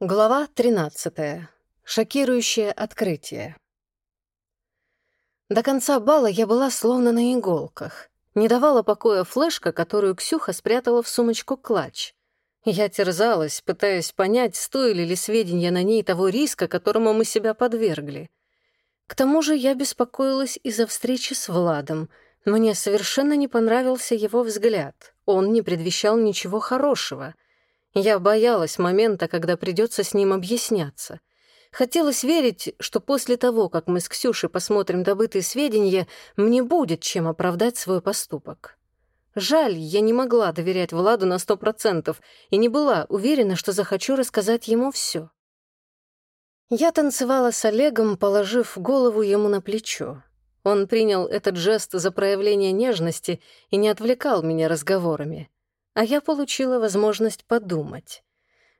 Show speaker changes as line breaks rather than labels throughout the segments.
Глава 13. Шокирующее открытие. До конца бала я была словно на иголках. Не давала покоя флешка, которую Ксюха спрятала в сумочку клатч. Я терзалась, пытаясь понять, стоили ли сведения на ней того риска, которому мы себя подвергли. К тому же я беспокоилась из-за встречи с Владом. Мне совершенно не понравился его взгляд. Он не предвещал ничего хорошего — я боялась момента, когда придется с ним объясняться. Хотелось верить, что после того, как мы с Ксюшей посмотрим добытые сведения, мне будет чем оправдать свой поступок. Жаль, я не могла доверять Владу на сто процентов и не была уверена, что захочу рассказать ему все. Я танцевала с Олегом, положив голову ему на плечо. Он принял этот жест за проявление нежности и не отвлекал меня разговорами а я получила возможность подумать.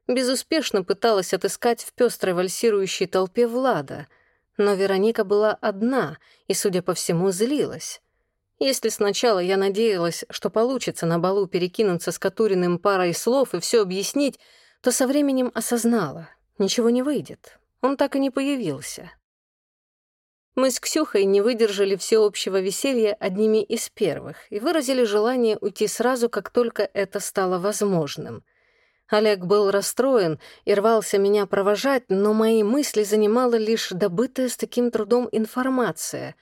Безуспешно пыталась отыскать в пестрой вальсирующей толпе Влада, но Вероника была одна и, судя по всему, злилась. Если сначала я надеялась, что получится на балу перекинуться с Катуриным парой слов и все объяснить, то со временем осознала — ничего не выйдет. Он так и не появился. Мы с Ксюхой не выдержали всеобщего веселья одними из первых и выразили желание уйти сразу, как только это стало возможным. Олег был расстроен и рвался меня провожать, но мои мысли занимала лишь добытая с таким трудом информация.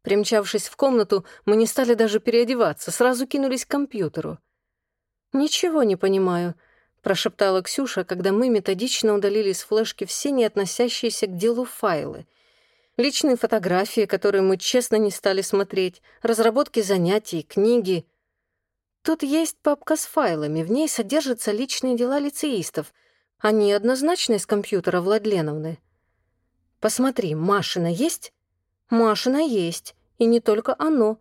Примчавшись в комнату, мы не стали даже переодеваться, сразу кинулись к компьютеру. «Ничего не понимаю», — прошептала Ксюша, когда мы методично удалили с флешки все не относящиеся к делу файлы — Личные фотографии, которые мы честно не стали смотреть, разработки занятий, книги. Тут есть папка с файлами, в ней содержатся личные дела лицеистов. Они однозначно из компьютера Владленовны. Посмотри, Машина есть? Машина есть, и не только оно.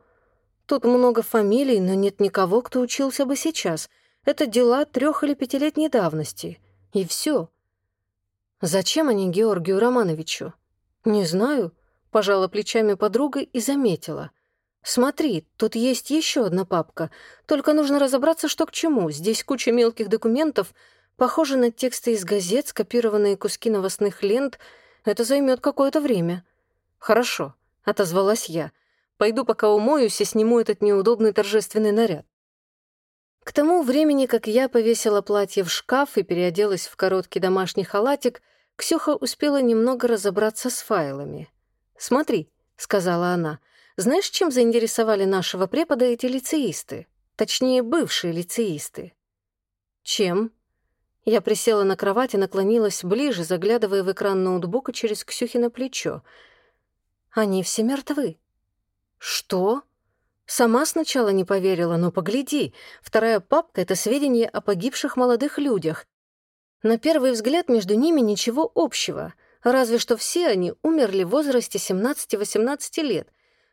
Тут много фамилий, но нет никого, кто учился бы сейчас. Это дела трех или пятилетней давности. И все. Зачем они Георгию Романовичу? «Не знаю», — пожала плечами подруга и заметила. «Смотри, тут есть еще одна папка. Только нужно разобраться, что к чему. Здесь куча мелких документов, похоже на тексты из газет, скопированные куски новостных лент. Это займет какое-то время». «Хорошо», — отозвалась я. «Пойду пока умоюсь и сниму этот неудобный торжественный наряд». К тому времени, как я повесила платье в шкаф и переоделась в короткий домашний халатик, Ксюха успела немного разобраться с файлами. «Смотри», — сказала она, — «знаешь, чем заинтересовали нашего препода эти лицеисты? Точнее, бывшие лицеисты». «Чем?» Я присела на кровать и наклонилась ближе, заглядывая в экран ноутбука через Ксюхино плечо. «Они все мертвы». «Что?» Сама сначала не поверила, но погляди, вторая папка — это сведения о погибших молодых людях, на первый взгляд между ними ничего общего, разве что все они умерли в возрасте 17-18 лет.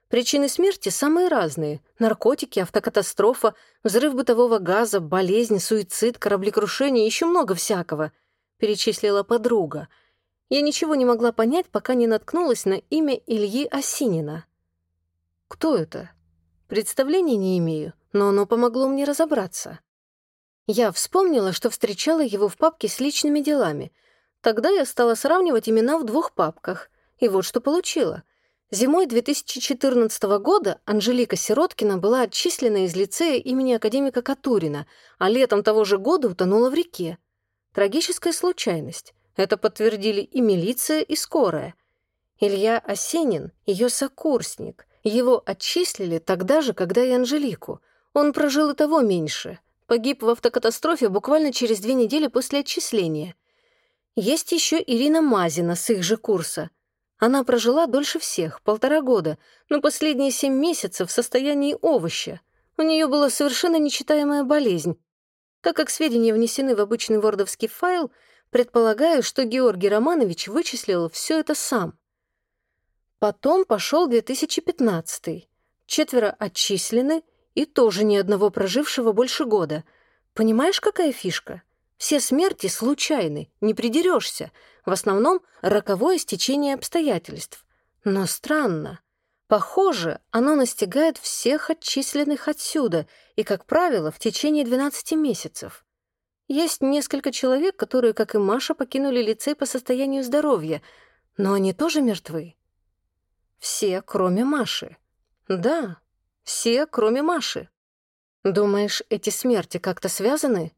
Причины смерти самые разные — наркотики, автокатастрофа, взрыв бытового газа, болезнь, суицид, кораблекрушение, еще много всякого, — перечислила подруга. Я ничего не могла понять, пока не наткнулась на имя Ильи Осинина. Кто это? Представления не имею, но оно помогло мне разобраться. Я вспомнила, что встречала его в папке с личными делами. Тогда я стала сравнивать имена в двух папках. И вот что получила. Зимой 2014 года Анжелика Сироткина была отчислена из лицея имени академика Катурина, а летом того же года утонула в реке. Трагическая случайность. Это подтвердили и милиция, и скорая. Илья Осенин — ее сокурсник. Его отчислили тогда же, когда и Анжелику. Он прожил и того меньше. Погиб в автокатастрофе буквально через две недели после отчисления. Есть еще Ирина Мазина с их же курса. Она прожила дольше всех, полтора года, но последние семь месяцев в состоянии овоща. У нее была совершенно нечитаемая болезнь. Так как сведения внесены в обычный вордовский файл, предполагаю, что Георгий Романович вычислил все это сам. Потом пошел 2015 Четверо отчислены — и тоже ни одного прожившего больше года. Понимаешь, какая фишка? Все смерти случайны, не придерешься. В основном роковое стечение обстоятельств. Но странно. Похоже, оно настигает всех отчисленных отсюда и, как правило, в течение 12 месяцев. Есть несколько человек, которые, как и Маша, покинули лицей по состоянию здоровья, но они тоже мертвы. Все, кроме Маши. Да, все, кроме Маши. Думаешь, эти смерти как-то связаны?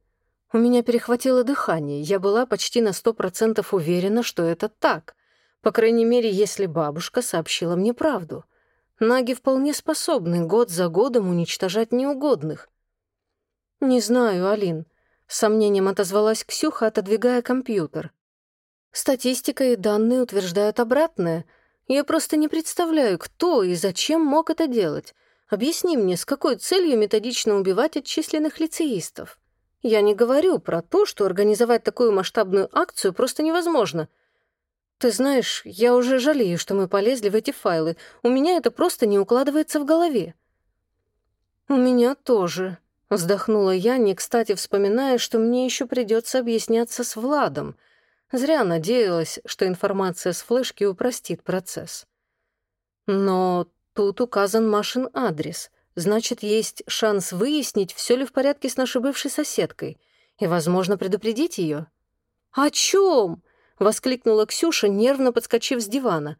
У меня перехватило дыхание. Я была почти на сто процентов уверена, что это так. По крайней мере, если бабушка сообщила мне правду. Наги вполне способны год за годом уничтожать неугодных. «Не знаю, Алин», — с сомнением отозвалась Ксюха, отодвигая компьютер. «Статистика и данные утверждают обратное. Я просто не представляю, кто и зачем мог это делать. Объясни мне, с какой целью методично убивать отчисленных лицеистов? Я не говорю про то, что организовать такую масштабную акцию просто невозможно. Ты знаешь, я уже жалею, что мы полезли в эти файлы. У меня это просто не укладывается в голове». «У меня тоже», Вздохнула я, не кстати вспоминая, что мне еще придется объясняться с Владом. Зря надеялась, что информация с флешки упростит процесс. Но тут указан Машин адрес. Значит, есть шанс выяснить, все ли в порядке с нашей бывшей соседкой, и, возможно, предупредить ее. «О чем?» — воскликнула Ксюша, нервно подскочив с дивана.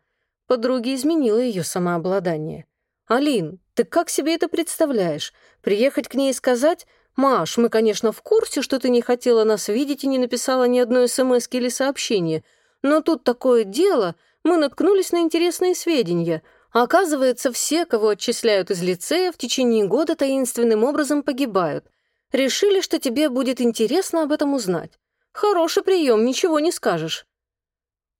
Подруги изменила ее самообладание. «Алин, ты как себе это представляешь? Приехать к ней и сказать, «Маш, мы, конечно, в курсе, что ты не хотела нас видеть и не написала ни одной смс или сообщения, но тут такое дело, мы наткнулись на интересные сведения. Оказывается, все, кого отчисляют из лицея, в течение года таинственным образом погибают. Решили, что тебе будет интересно об этом узнать. Хороший прием, ничего не скажешь».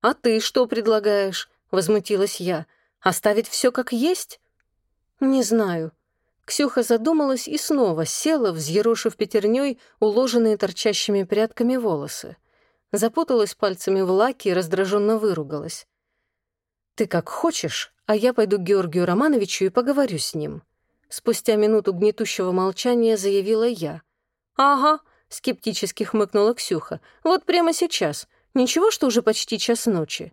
«А ты что предлагаешь?» — возмутилась я. «Оставить все как есть?» «Не знаю». Ксюха задумалась и снова села, взъерошив пятерней уложенные торчащими прядками волосы. Запуталась пальцами в лаке и раздраженно выругалась. «Ты как хочешь, а я пойду к Георгию Романовичу и поговорю с ним». Спустя минуту гнетущего молчания заявила я. «Ага», — скептически хмыкнула Ксюха. «Вот прямо сейчас. Ничего, что уже почти час ночи».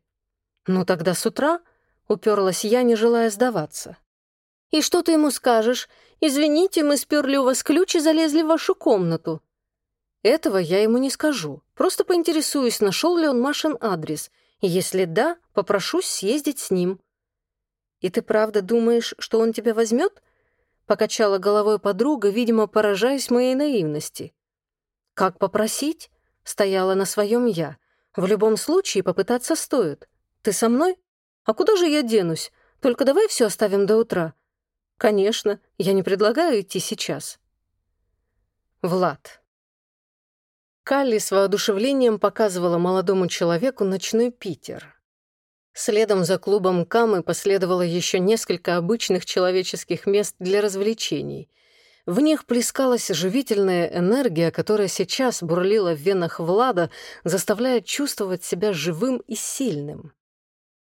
«Ну тогда с утра?» — уперлась я, не желая сдаваться. «И что ты ему скажешь? Извините, мы сперли у вас ключ и залезли в вашу комнату». Этого я ему не скажу. Просто поинтересуюсь, нашел ли он Машин адрес. Если да, попрошусь съездить с ним. «И ты правда думаешь, что он тебя возьмет?» Покачала головой подруга, видимо, поражаясь моей наивности. «Как попросить?» — стояла на своем я. «В любом случае попытаться стоит. Ты со мной? А куда же я денусь? Только давай все оставим до утра. «Конечно, я не предлагаю идти сейчас». Влад. Калли с воодушевлением показывала молодому человеку ночной Питер. Следом за клубом Камы последовало еще несколько обычных человеческих мест для развлечений. В них плескалась живительная энергия, которая сейчас бурлила в венах Влада, заставляя чувствовать себя живым и сильным.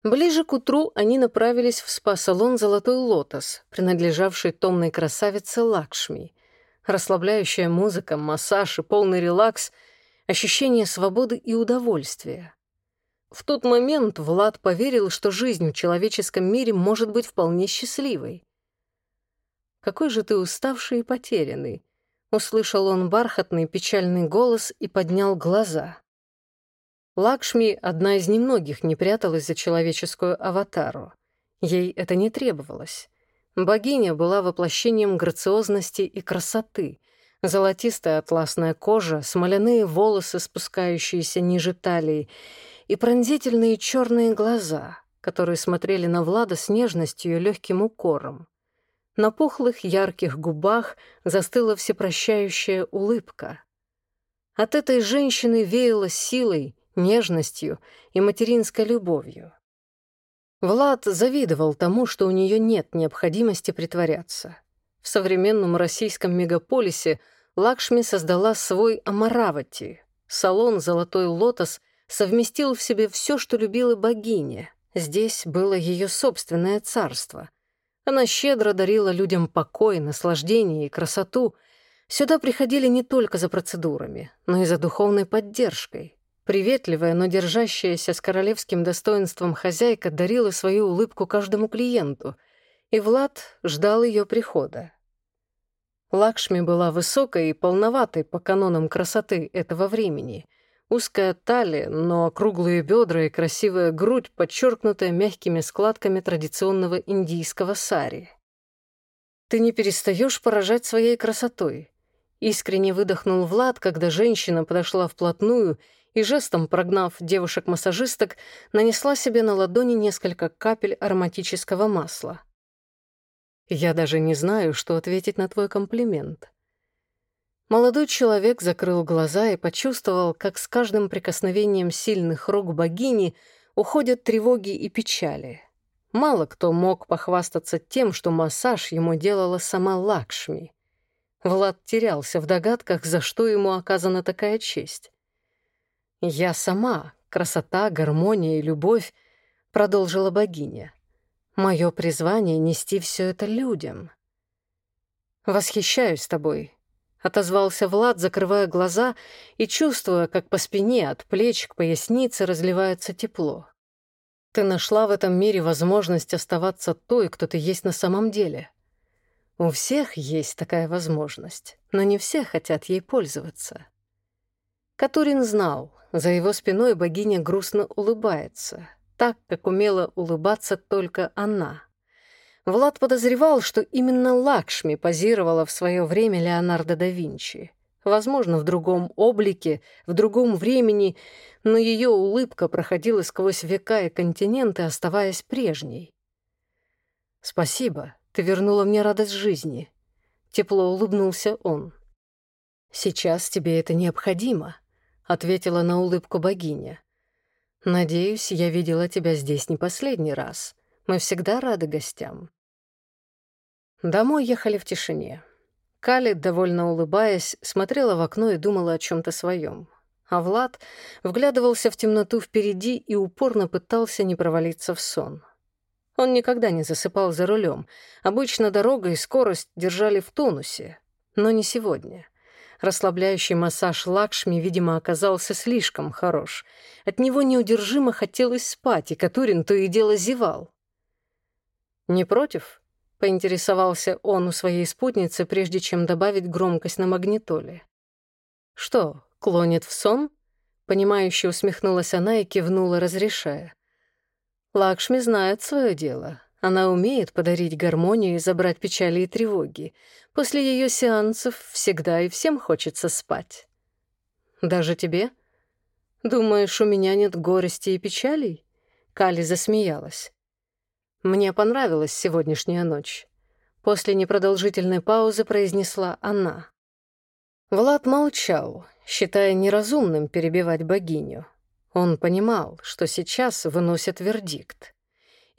Ближе к утру они направились в спа-салон «Золотой лотос», принадлежавший томной красавице Лакшми. Расслабляющая музыка, массаж и полный релакс, ощущение свободы и удовольствия. В тот момент Влад поверил, что жизнь в человеческом мире может быть вполне счастливой. «Какой же ты уставший и потерянный!» — услышал он бархатный печальный голос и поднял глаза. Лакшми, одна из немногих, не пряталась за человеческую аватару. Ей это не требовалось. Богиня была воплощением грациозности и красоты. Золотистая атласная кожа, смоляные волосы, спускающиеся ниже талии, и пронзительные черные глаза, которые смотрели на Влада с нежностью и легким укором. На пухлых ярких губах застыла всепрощающая улыбка. От этой женщины веяло силой, нежностью и материнской любовью. Влад завидовал тому, что у нее нет необходимости притворяться. В современном российском мегаполисе Лакшми создала свой Амаравати. Салон «Золотой лотос» совместил в себе все, что любила богиня. Здесь было ее собственное царство. Она щедро дарила людям покой, наслаждение и красоту. Сюда приходили не только за процедурами, но и за духовной поддержкой. Приветливая, но держащаяся с королевским достоинством хозяйка дарила свою улыбку каждому клиенту, и Влад ждал ее прихода. Лакшми была высокой и полноватой по канонам красоты этого времени. Узкая талия, но округлые бедра и красивая грудь, подчеркнутая мягкими складками традиционного индийского сари. «Ты не перестаешь поражать своей красотой», — искренне выдохнул Влад, когда женщина подошла вплотную и жестом прогнав девушек-массажисток, нанесла себе на ладони несколько капель ароматического масла. Я даже не знаю, что ответить на твой комплимент. Молодой человек закрыл глаза и почувствовал, как с каждым прикосновением сильных рук богини уходят тревоги и печали. Мало кто мог похвастаться тем, что массаж ему делала сама Лакшми. Влад терялся в догадках, за что ему оказана такая честь. «Я сама, красота, гармония и любовь», — продолжила богиня. Мое призвание — нести все это людям. «Восхищаюсь тобой», — отозвался Влад, закрывая глаза и чувствуя, как по спине от плеч к пояснице разливается тепло. «Ты нашла в этом мире возможность оставаться той, кто ты есть на самом деле. У всех есть такая возможность, но не все хотят ей пользоваться». Катурин знал, за его спиной богиня грустно улыбается — так, как умела улыбаться только она. Влад подозревал, что именно Лакшми позировала в свое время Леонардо да Винчи. Возможно, в другом облике, в другом времени, но ее улыбка проходила сквозь века и континенты, оставаясь прежней. «Спасибо, ты вернула мне радость жизни», — тепло улыбнулся он. «Сейчас тебе это необходимо», — ответила на улыбку богиня. Надеюсь, я видела тебя здесь не последний раз. Мы всегда рады гостям. Домой ехали в тишине. Кали, довольно улыбаясь, смотрела в окно и думала о чем то своем. А Влад вглядывался в темноту впереди и упорно пытался не провалиться в сон. Он никогда не засыпал за рулем. Обычно дорога и скорость держали в тонусе. Но не сегодня. Расслабляющий массаж Лакшми, видимо, оказался слишком хорош. От него неудержимо хотелось спать, и Катурин то и дело зевал. «Не против?» — поинтересовался он у своей спутницы, прежде чем добавить громкость на магнитоле. «Что, клонит в сон?» Понимающе усмехнулась она и кивнула, разрешая. «Лакшми знает свое дело. Она умеет подарить гармонию и забрать печали и тревоги. После ее сеансов всегда и всем хочется спать. Даже тебе? Думаешь, у меня нет горести и печалей? Кали засмеялась. Мне понравилась сегодняшняя ночь. После непродолжительной паузы произнесла она. Влад молчал, считая неразумным перебивать богиню. Он понимал, что сейчас выносят вердикт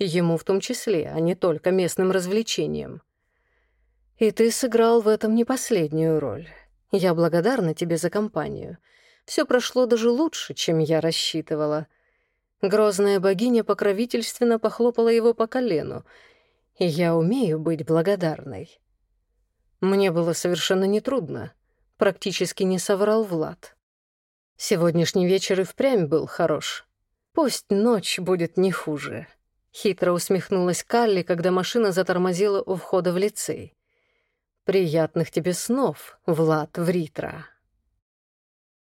ему в том числе, а не только местным развлечением. И ты сыграл в этом не последнюю роль. Я благодарна тебе за компанию. Все прошло даже лучше, чем я рассчитывала. Грозная богиня покровительственно похлопала его по колену, и я умею быть благодарной. Мне было совершенно нетрудно, практически не соврал Влад. Сегодняшний вечер и впрямь был хорош. Пусть ночь будет не хуже. Хитро усмехнулась Калли, когда машина затормозила у входа в лицей. «Приятных тебе снов, Влад Вритра».